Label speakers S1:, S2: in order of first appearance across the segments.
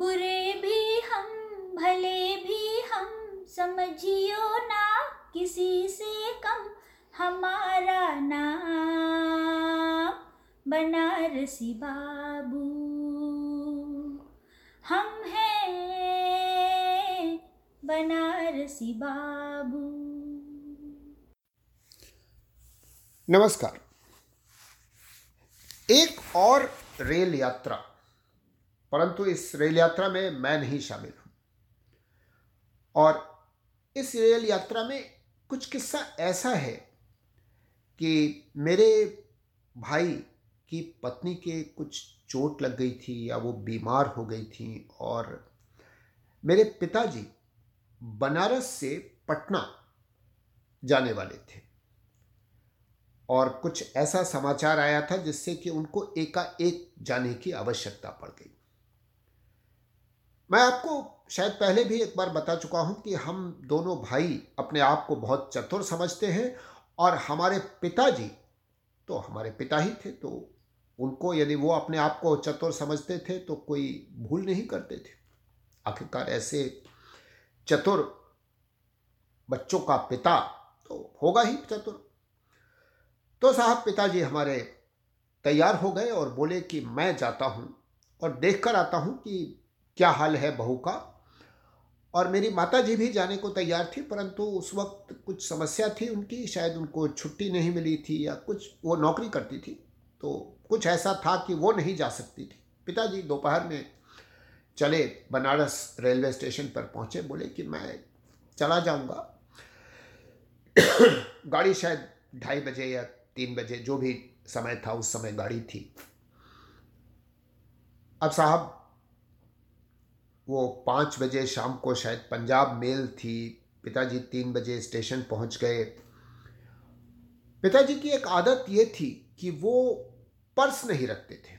S1: बुरे भी हम, भले भी हम, समझियो ना किसी से कम हमारा नाम बनारसी बाबू। हम हैं बनारसी बाबू।
S2: नमस्कार। एक और रेल यात्रा परंतु इस रेल यात्रा में मैं नहीं शामिल हूँ। और इस रेल यात्रा में कुछ किस्सा ऐसा है कि मेरे भाई की पत्नी के कुछ चोट लग गई थी या वो बीमार हो गई थी और मेरे पिताजी बनारस से पटना जाने वाले थे। और कुछ ऐसा समाचार आया था जिससे कि उनको एकाएक जाने की आवश्यकता पड़ गई। मैं आपको शायद पहले भी एक बार बता चुका हूँ कि हम दोनों भाई अपने आप को बहुत चतुर समझते हैं और हमारे पिताजी तो हमारे पिता ही थे तो उनको यदि वो अपने आप को चतुर समझते थे तो कोई भूल नहीं करते थे। आखिरकार ऐसे चतुर बच्चों का पिता तो होगा ही चतुर। तो साहब पिताजी हमारे तैयार हो गए और बोले कि मैं जाता हूँ और देख कर आता हूँ कि क्या हाल है बहू का? और मेरी माता जी भी जाने को तैयार थी, परंतु उस वक्त कुछ समस्या थी उनकी, शायद उनको छुट्टी नहीं मिली थी या कुछ, वो नौकरी करती थी तो कुछ ऐसा था कि वो नहीं जा सकती थी। पिताजी दोपहर में चले बनारस रेलवे स्टेशन पर पहुँचे, बोले कि मैं चला जाऊँगा। गाड़ी शायद ढाई बजे या तीन बजे, जो भी समय था, उस समय गाड़ी थी। अब साहब वो पाँच बजे शाम को शायद पंजाब मेल थी। पिताजी तीन बजे स्टेशन पहुँच गए। पिताजी की एक आदत ये थी कि वो पर्स नहीं रखते थे।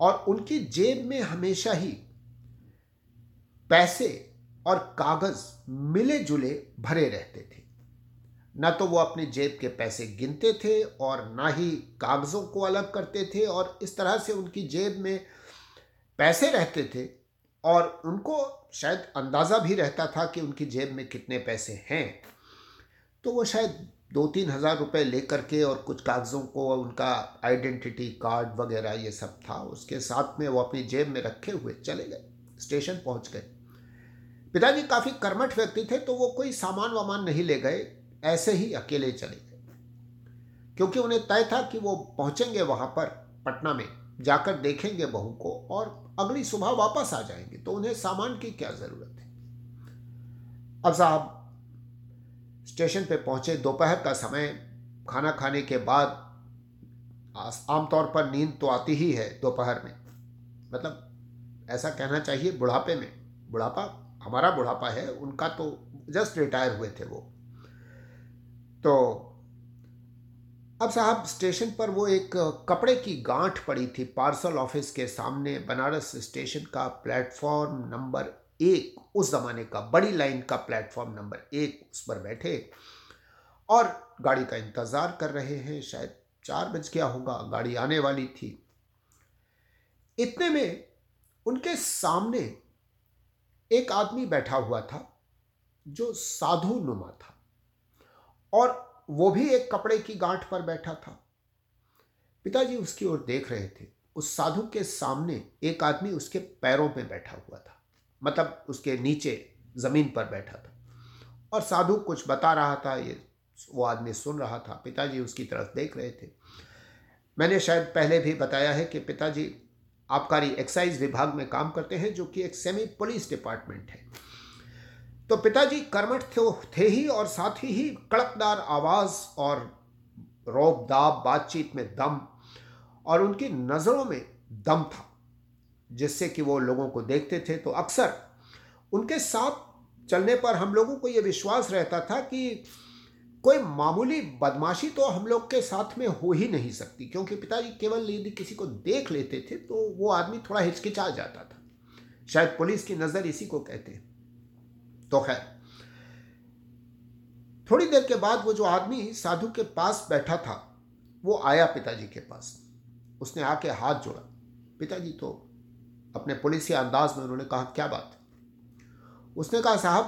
S2: और उनकी जेब में हमेशा ही पैसे और कागज़ मिले जुले भरे रहते थे। न तो वो अपनी जेब के पैसे गिनते थे और ना ही कागज़ों को अलग करते थे और इस तरह से उनकी जेब में पैसे रहते थे और उनको शायद अंदाज़ा भी रहता था कि उनकी जेब में कितने पैसे हैं। तो वो शायद दो तीन हज़ार रुपये ले करके और कुछ कागज़ों को, उनका आइडेंटिटी कार्ड वगैरह ये सब था, उसके साथ में वो अपनी जेब में रखे हुए चले गए, स्टेशन पहुँच गए। पिताजी काफ़ी कर्मठ व्यक्ति थे तो वो कोई सामान वामान नहीं ले गए, ऐसे ही अकेले चले गए। क्योंकि उन्हें तय था कि वो पहुँचेंगे वहाँ पर पटना में। जाकर देखेंगे बहू को और अगली सुबह वापस आ जाएँगे। तो उन्हें सामान की क्या ज़रूरत है? अब साहब, स्टेशन पे पहुँचे दोपहर का समय। खाना खाने के बाद आमतौर पर नींद तो आती ही है दोपहर में। मतलब ऐसा कहना चाहिए, बुढ़ापे में, बुढ़ापा, हमारा बुढ़ापा है, उनका तो जस्ट रिटायर हुए थे वो। तो अब साहब, स्टेशन पर वो एक कपड़े की गांठ पड़ी थी पार्सल ऑफ़िस के सामने। बनारस स्टेशन का प्लेटफॉर्म नंबर एक, उस ज़माने का बड़ी लाइन का प्लेटफॉर्म नंबर एक, उस पर बैठे और गाड़ी का इंतज़ार कर रहे हैं। शायद चार बज गया होगा, गाड़ी आने वाली थी। इतने में उनके सामने एक आदमी बैठा हुआ था, जो साधु नुमा था और वो भी एक कपड़े की गांठ पर बैठा था। पिताजी उसकी ओर देख रहे थे। उस साधु के सामने एक आदमी उसके पैरों पे बैठा हुआ था। मतलब उसके नीचे ज़मीन पर बैठा था। और साधु कुछ बता रहा था, ये वो आदमी सुन रहा था। पिताजी उसकी तरफ़ देख रहे थे। मैंने शायद पहले भी बताया है कि पिताजी आबकारी एक्साइज विभाग में काम करते हैं, जो कि एक सेमी पुलिस डिपार्टमेंट है। तो पिताजी कर्मठ थे, थे ही और साथ ही ही कड़कदार आवाज़ और रोब दाब बातचीत में दम और उनकी नज़रों में दम था जिससे कि वो लोगों को देखते थे। तो अक्सर उनके साथ चलने पर हम लोगों को ये विश्वास रहता था कि कोई मामूली बदमाशी तो हम लोग के साथ में हो ही नहीं सकती क्योंकि पिताजी केवल यदि किसी को देख लेते थे तो वो आदमी थोड़ा हिचकिचा जाता था। शायद पुलिस की नज़र इसी को कहते हैं। तो खैर थोड़ी देर के बाद वो जो आदमी साधु के पास बैठा था, वो आया पिताजी के पास। उसने आके हाथ जोड़ा। पिताजी तो अपने पुलिस अंदाज में उन्होंने कहा, क्या बात उसने कहा, साहब,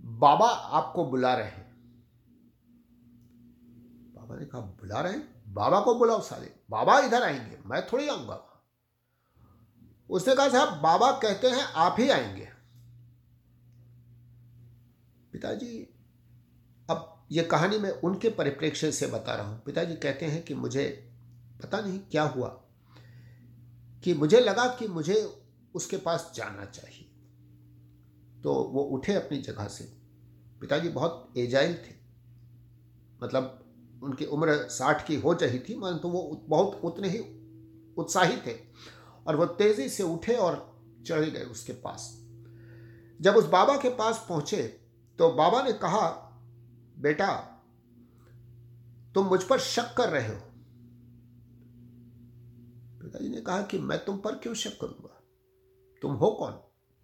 S2: बाबा आपको बुला रहे हैं। बाबा ने कहा, बुला रहे हैं? बाबा को बुलाओ साले। बाबा इधर आएँगे, मैं थोड़ी आऊँगा। उसने कहा, साहब, बाबा कहते हैं आप ही आएँगे। पिताजी, अब ये कहानी मैं उनके परिप्रेक्ष्य से बता रहा हूँ। पिताजी कहते हैं कि मुझे पता नहीं क्या हुआ, कि मुझे लगा कि मुझे उसके पास जाना चाहिए। तो वो उठे अपनी जगह से। पिताजी बहुत एजाइल थे। मतलब उनकी उम्र साठ की हो रही थी, परंतु तो वो बहुत उतने ही उत्साही थे और वो तेज़ी से उठे और चढ़ गए उसके पास। जब उस बाबा के पास पहुँचे तो बाबा ने कहा, बेटा, तुम मुझ पर शक कर रहे हो। पिताजी ने कहा कि मैं तुम पर क्यों शक करूँगा? तुम हो कौन?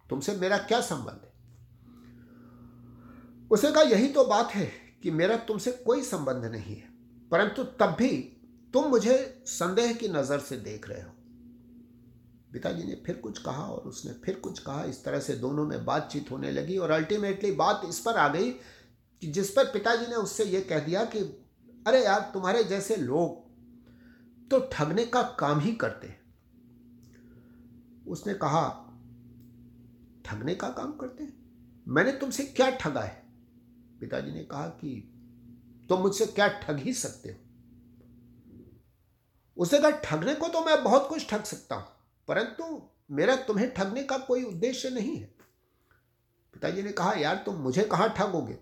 S2: तुमसे मेरा क्या संबंध है? उसने कहा, यही तो बात है कि मेरा तुमसे कोई संबंध नहीं है, परंतु तब भी तुम मुझे संदेह की नज़र से देख रहे हो। पिताजी ने फिर कुछ कहा और उसने फिर कुछ कहा। इस तरह से दोनों में बातचीत होने लगी और अल्टीमेटली बात इस पर आ गई कि जिस पर पिताजी ने उससे यह कह दिया कि, अरे यार, तुम्हारे जैसे लोग तो ठगने का काम ही करते हैं। उसने कहा, ठगने का काम करते हैं? मैंने तुमसे क्या ठगा है? पिताजी ने कहा कि, तुम मुझसे क्या ठग ही सकते हो? उसने कहा, ठगने को तो मैं बहुत कुछ ठग सकता हूँ। परंतु मेरा तुम्हें ठगने का कोई उद्देश्य नहीं है। पिताजी ने कहा, यार, तुम मुझे कहाँ ठगोगे?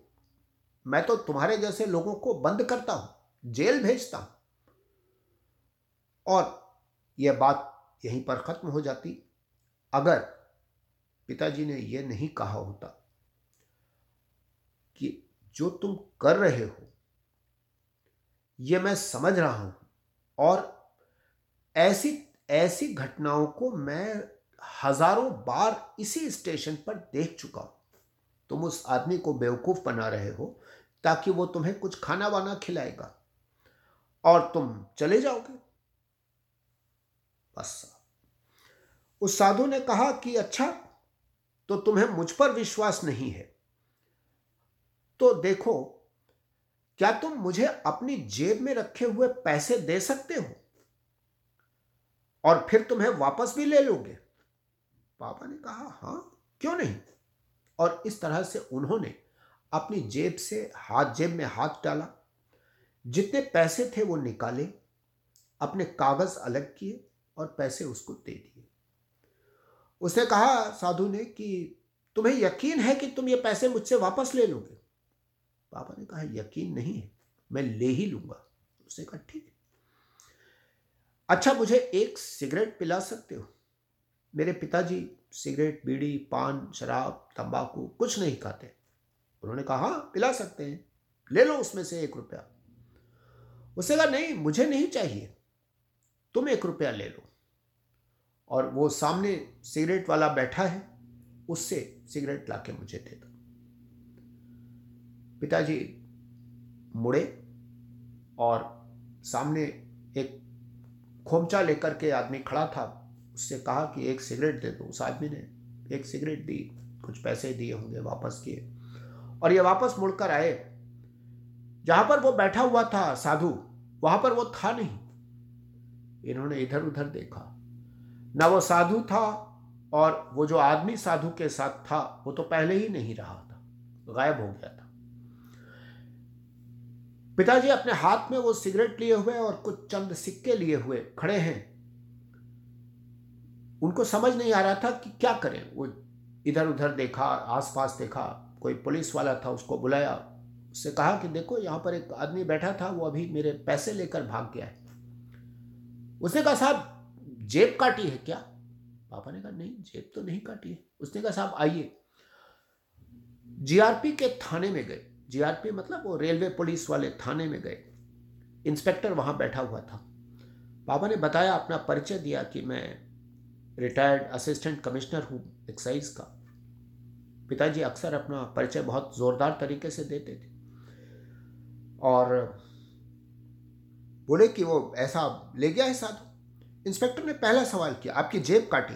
S2: मैं तो तुम्हारे जैसे लोगों को बंद करता हूँ, जेल भेजता हूँ। और यह बात यहीं पर खत्म हो जाती। अगर पिताजी ने यह नहीं कहा होता कि जो तुम कर रहे हो, यह मैं समझ रहा हूँ, और ऐसी ऐसी घटनाओं को मैं हज़ारों बार इसी स्टेशन पर देख चुका हूँ। तुम उस आदमी को बेवकूफ़ बना रहे हो ताकि वो तुम्हें कुछ खाना वाना खिलाएगा। और तुम चले जाओगे। बस उस साधु ने कहा कि अच्छा तो तुम्हें मुझ पर विश्वास नहीं है। तो देखो, क्या तुम मुझे अपनी जेब में रखे हुए पैसे दे सकते हो? और फिर तुम्हें वापस भी ले लोगे। पापा ने कहा, हाँ, क्यों नहीं? और इस तरह से उन्होंने अपनी जेब से हाथ, जेब में हाथ डाला। जितने पैसे थे वो निकाले, अपने कागज़ अलग किए और पैसे उसको दे दिए। उसने कहा, साधु ने, कि तुम्हें यकीन है कि तुम ये पैसे मुझसे वापस ले लोगे? पापा ने कहा, यकीन नहीं है, मैं ले ही लूँगा। उसने कहा, ठीक है अच्छा मुझे एक सिगरेट पिला सकते हो? मेरे पिताजी सिगरेट, बीड़ी, पान, शराब, तंबाकू कुछ नहीं खाते। उन्होंने कहा हाँ पिला सकते हैं। ले लो उसमें से एक रुपया। उसने कहा, नहीं, मुझे नहीं चाहिए। तुम एक रुपया ले लो। और वो सामने सिगरेट वाला बैठा है, उससे सिगरेट लाके मुझे दे दो। पिताजी मुड़े और सामने एक खोमचा लेकर के आदमी खड़ा था। उससे कहा कि एक सिगरेट दे दो। उस आदमी ने एक सिगरेट दी। कुछ पैसे दिए होंगे वापस किए। और ये वापस मुड़कर आए। जहाँ पर वो बैठा हुआ था, साधु, वहाँ पर वो था नहीं। इन्होंने इधर उधर देखा। ना वो साधु था और वो जो आदमी साधु के साथ था, वो तो पहले ही नहीं रहा था। गायब हो गया था। पिताजी अपने हाथ में वो सिगरेट लिए हुए और कुछ चंद सिक्के लिए हुए खड़े हैं। उनको समझ नहीं आ रहा था कि क्या करें। वो इधर उधर देखा, आसपास देखा, कोई पुलिस वाला था, उसको बुलाया। उससे कहा कि देखो, यहाँ पर एक आदमी बैठा था, वो अभी मेरे पैसे लेकर भाग गया है। उसने कहा, साहब, जेब काटी है क्या? पापा ने कहा, नहीं, जेब तो नहीं काटी है। उसने कहा, साहब, आइए। जीआरपी के थाने में गए। जीआरपी मतलब वो रेलवे पुलिस वाले थाने में गए। इंस्पेक्टर वहाँ बैठा हुआ था। बाबा ने बताया, अपना परिचय दिया कि मैं रिटायर्ड असिस्टेंट कमिश्नर हूँ एक्साइज का। पिताजी अक्सर अपना परिचय बहुत जोरदार तरीके से देते थे। और बोले कि वो ऐसा ले गया है साधु इंस्पेक्टर ने पहला सवाल किया, आपकी जेब काटी?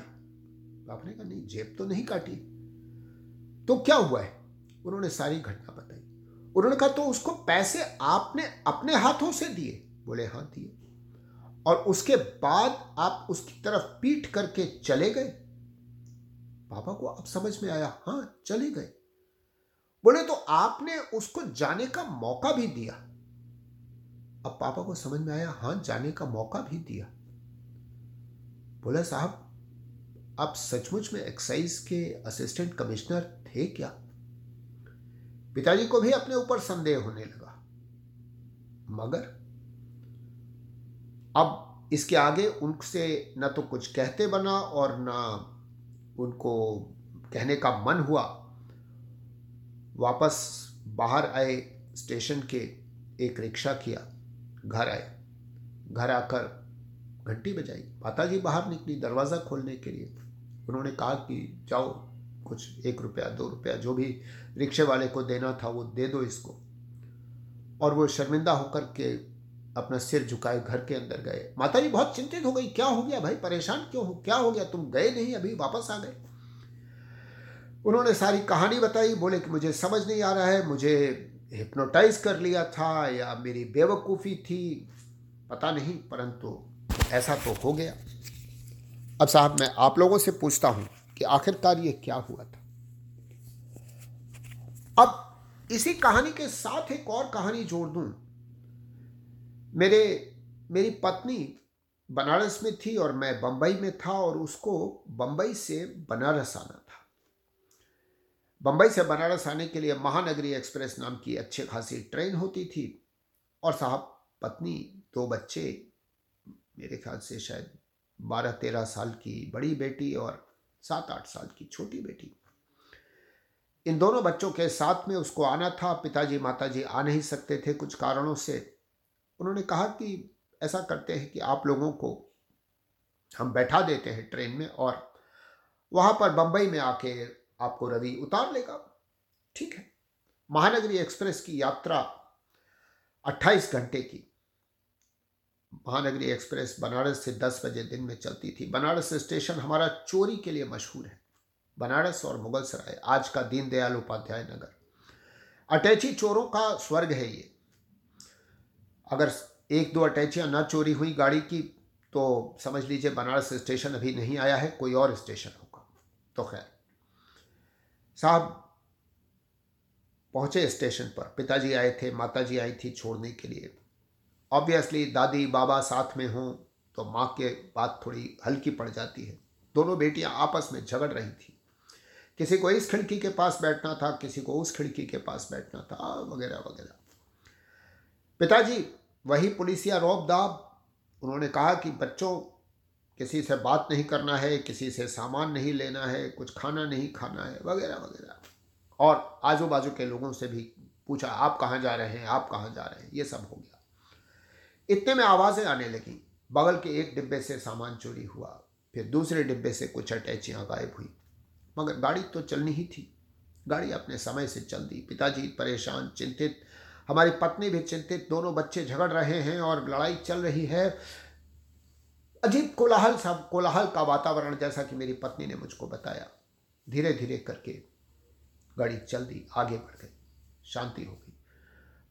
S2: आपने कहा, नहीं, जेब तो नहीं काटी। तो क्या हुआ है? उन्होंने सारी घटना बताई। उन्होंने कहा तो उसको पैसे आपने अपने हाथों से दिए। बोले हाँ दिए। और उसके बाद आप उसकी तरफ़ पीट करके चले गए। पापा को अब समझ में आया हाँ चले गए। बोले तो आपने उसको जाने का मौका भी दिया। अब पापा को समझ में आया हाँ जाने का मौका भी दिया। बोला, साहब, आप सचमुच में एक्साइज के असिस्टेंट कमिश्नर थे क्या? पिताजी को भी अपने ऊपर संदेह होने लगा। मगर अब इसके आगे उनसे न तो कुछ कहते बना और न उनको कहने का मन हुआ। वापस बाहर आए, स्टेशन के एक रिक्शा किया। घर आए। घर आकर घंटी बजाई। माता जी बाहर निकली दरवाज़ा खोलने के लिए। उन्होंने कहा कि जाओ कुछ एक रुपया, दो रुपया जो भी रिक्शे वाले को देना था वो दे दो इसको। और वो शर्मिंदा होकर के अपना सिर झुकाए, घर के अंदर गए। माता जी बहुत चिंतित हो गई, क्या हो गया भाई? परेशान क्यों हो? क्या हो गया? तुम गए नहीं, अभी वापस आ गए। उन्होंने सारी कहानी बताई, बोले कि मुझे समझ नहीं आ रहा है, मुझे हिप्नोटाइज कर लिया था या मेरी बेवकूफ़ी थी, पता नहीं, परंतु ऐसा तो हो गया। अब साहब, मैं आप लोगों से पूछता हूँ कि आखिरकार ये क्या हुआ था? अब इसी कहानी के साथ एक और कहानी जोड़ दूँ। मेरे, मेरी पत्नी बनारस में थी और मैं बंबई में था और उसको बंबई से बनारस आना था। बंबई से बनारस आने के लिए महानगरी एक्सप्रेस नाम की अच्छी खासी ट्रेन होती थी और साहब, पत्नी, दो बच्चे, मेरे ख्याल से शायद बारह तेरह साल की बड़ी बेटी और सात आठ साल की छोटी बेटी। इन दोनों बच्चों के साथ में उसको आना था, पिताजी, माताजी आ नहीं सकते थे कुछ कारणों से। उन्होंने कहा कि ऐसा करते हैं कि आप लोगों को हम बैठा देते हैं ट्रेन में और वहाँ पर बम्बई में आके आपको रवि उतार लेगा। ठीक है। महानगरी एक्सप्रेस की यात्रा 28 घंटे की। महानगरी एक्सप्रेस बनारस से 10 बजे दिन में चलती थी। बनारस स्टेशन हमारा चोरी के लिए मशहूर है। बनारस और मुगल सराय आज का दीनदयाल उपाध्याय नगर। अटैची चोरों का स्वर्ग है ये। अगर एक दो अटैचियाँ ना चोरी हुई गाड़ी की तो समझ लीजिए बनारस स्टेशन अभी नहीं आया है, कोई और स्टेशन होगा। तो खैर, साहब पहुँचे स्टेशन पर। पिताजी आए थे, माताजी आई थी छोड़ने के लिए। ऑब्वियसली दादी, बाबा साथ में हों तो माँ के बात थोड़ी हल्की पड़ जाती है। दोनों बेटियाँ आपस में झगड़ रही थी। किसी को इस खिड़की के पास बैठना था, किसी को उस खिड़की के पास बैठना था, वगैरह वगैरह। पिताजी, वही पुलिसिया रौब दाब। उन्होंने कहा कि बच्चों, किसी से बात नहीं करना है, किसी से सामान नहीं लेना है, कुछ खाना नहीं खाना है, वगैरह वगैरह। और आजू बाजू के लोगों से भी पूछा, आप कहाँ जा रहे हैं? आप कहाँ जा रहे हैं? ये सब हो गया। इतने में आवाज़ें आने लगी। बगल के एक डिब्बे से सामान चोरी हुआ, फिर दूसरे डिब्बे से कुछ अटैचियाँ गायब हुई। मगर गाड़ी तो चलनी ही थी। गाड़ी अपने समय से चल दी पिताजी परेशान, चिंतित, हमारी पत्नी भी चिंतित, दोनों बच्चे झगड़ रहे हैं और लड़ाई चल रही है। अजीब कोलाहल सब कोलाहल का वातावरण जैसा कि मेरी पत्नी ने मुझको बताया। धीरे धीरे करके गाड़ी चल दी आगे बढ़ गई, शांति हो गई।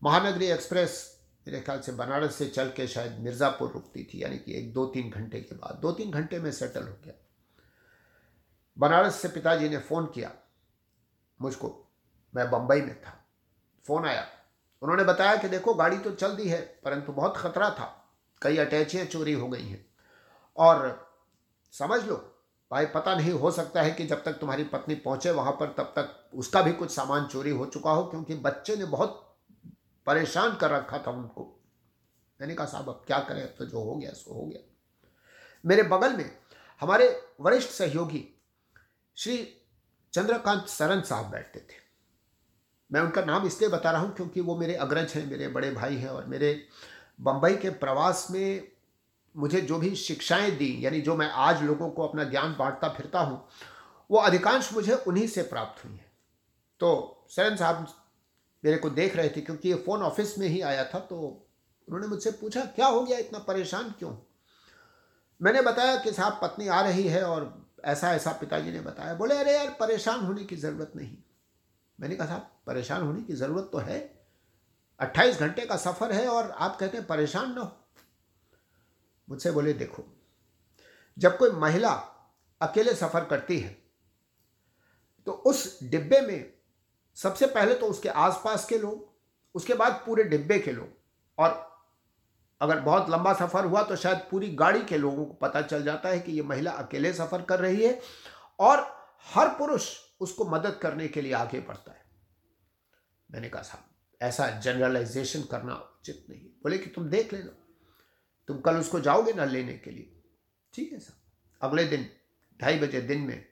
S2: महानगरी एक्सप्रेस मेरे ख्याल से बनारस से चल के शायद मिर्ज़ापुर रुकती थी, यानी कि एक दो तीन घंटे के बाद। दो तीन घंटे में सेटल हो गया। बनारस से पिताजी ने फ़ोन किया। मुझको, मैं बम्बई में था। फ़ोन आया। उन्होंने बताया कि देखो, गाड़ी तो चल दी है, परंतु बहुत ख़तरा था। कई अटैचियाँ चोरी हो गई हैं। और समझ लो, भाई पता नहीं, हो सकता है कि जब तक तुम्हारी पत्नी पहुँचे वहाँ पर, तब तक उसका भी कुछ सामान चोरी हो चुका हो, क्योंकि बच्चे ने बहुत परेशान कर रखा था उनको। मैंने कहा, साहब, अब क्या करें? अब तो जो हो गया, सो हो गया। मेरे बगल में हमारे वरिष्ठ सहयोगी श्री चंद्रकांत सरन साहब बैठते थे। मैं उनका नाम इसलिए बता रहा हूँ क्योंकि वो मेरे अग्रज हैं, मेरे बड़े भाई हैं और मेरे बम्बई के प्रवास में मुझे जो भी शिक्षाएँ दी, यानी जो मैं आज लोगों को अपना ज्ञान बांटता फिरता हूँ, वो अधिकांश मुझे उन्हीं से प्राप्त हुई है। तो सरन साहब मेरे को देख रहे थे, क्योंकि ये फ़ोन ऑफ़िस में ही आया था तो उन्होंने मुझसे पूछा, क्या हो गया इतना परेशान क्यों? मैंने बताया कि साहब, पत्नी आ रही है और ऐसा ऐसा पिताजी ने बताया। बोले, अरे यार, परेशान होने की ज़रूरत नहीं। मैंने कहा, साहब, परेशान होने की ज़रूरत तो है। अट्ठाईस घंटे का सफ़र है और आप कहते हैं परेशान ना हो। मुझसे बोले, देखो, जब कोई महिला अकेले सफ़र करती है तो उस डिब्बे में सबसे पहले तो उसके आसपास के लोग, उसके बाद पूरे डिब्बे के लोग। और अगर बहुत लंबा सफ़र हुआ तो शायद पूरी गाड़ी के लोगों को पता चल जाता है कि ये महिला अकेले सफ़र कर रही है और हर पुरुष उसको मदद करने के लिए आगे बढ़ता है। मैंने कहा, साहब, ऐसा जनरलाइजेशन करना उचित नहीं बोले कि, तुम देख लेना। तुम कल उसको जाओगे ना लेने के लिए? ठीक है, साहब। अगले दिन, ढाई बजे दिन में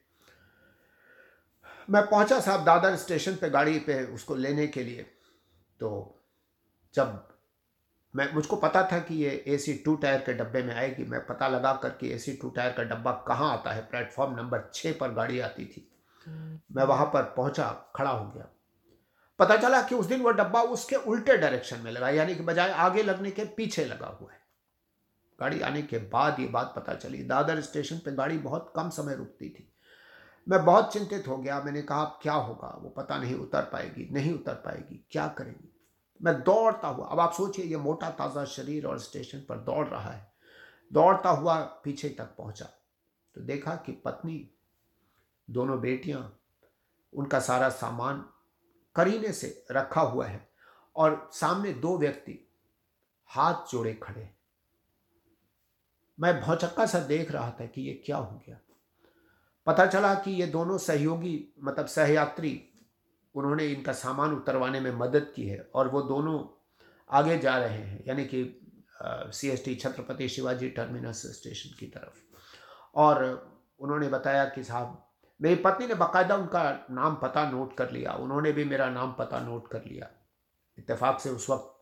S2: मैं पहुँचा साहब दादर स्टेशन पे गाड़ी पे उसको लेने के लिए। तो जब मैं, मुझको पता था कि ये ए सी टू टायर के डब्बे में आएगी, मैं पता लगा कर कि ए सी टू टायर का डब्बा कहाँ आता है। प्लेटफॉर्म नंबर छः पर गाड़ी आती थी। मैं वहाँ पर पहुँचा, खड़ा हो गया। पता चला कि उस दिन वो डब्बा उसके उल्टे डायरेक्शन में लगा, यानी कि बजाय आगे लगने के पीछे लगा हुआ है। गाड़ी आने के बाद ये बात पता चली। दादर स्टेशन पे गाड़ी बहुत कम समय रुकती थी। मैं बहुत चिंतित हो गया। मैंने कहा, अब क्या होगा? वो पता नहीं उतर पाएगी, नहीं उतर पाएगी, क्या करेंगी? मैं दौड़ता हुआ, अब आप सोचिए, ये मोटा ताज़ा शरीर और स्टेशन पर दौड़ रहा है। दौड़ता हुआ पीछे तक पहुँचा। तो देखा कि पत्नी, दोनों बेटियाँ, उनका सारा सामान करीने से रखा हुआ है और सामने दो व्यक्ति हाथ जोड़े खड़े मैं भौचक्का सा देख रहा था कि ये क्या हो गया। पता चला कि ये दोनों सहयोगी मतलब सहयात्री, उन्होंने इनका सामान उतरवाने में मदद की है और वो दोनों आगे जा रहे हैं, यानी कि C S T Chhatrapati Shivaji terminus station की तरफ़। और उन्होंने बताया कि साहब, मेरी पत्नी ने बाकायदा उनका नाम पता नोट कर लिया, उन्होंने भी मेरा नाम पता नोट कर लिया। इत्तेफाक से उस वक्त,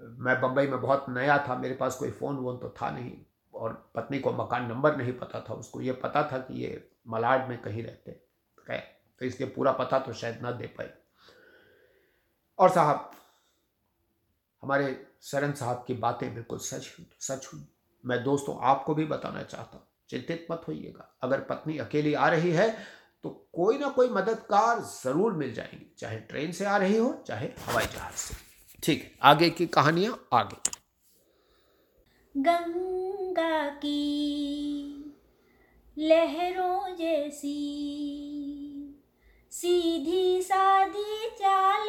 S2: मैं बम्बई में बहुत नया था, मेरे पास कोई फ़ोन वोन तो था नहीं। और पत्नी को मकान नंबर नहीं पता था, उसको ये पता था कि ये मलाड में कहीं रहते खैर तो इसलिए पूरा पता तो शायद ना दे पाए और साहब, हमारे सरन साहब की बातें बिल्कुल सच हुई सच हुई। मैं दोस्तों, आपको भी बताना चाहता हूँ, चिंतित मत होइएगा। अगर पत्नी अकेली आ रही है तो कोई ना कोई मददगार ज़रूर मिल जाएँगे, चाहे ट्रेन से आ रही हो, चाहे हवाई जहाज़ से। ठीक है आगे की कहानियाँ आगे।
S1: गंगा की लहरों जैसी सीधी सादी चाल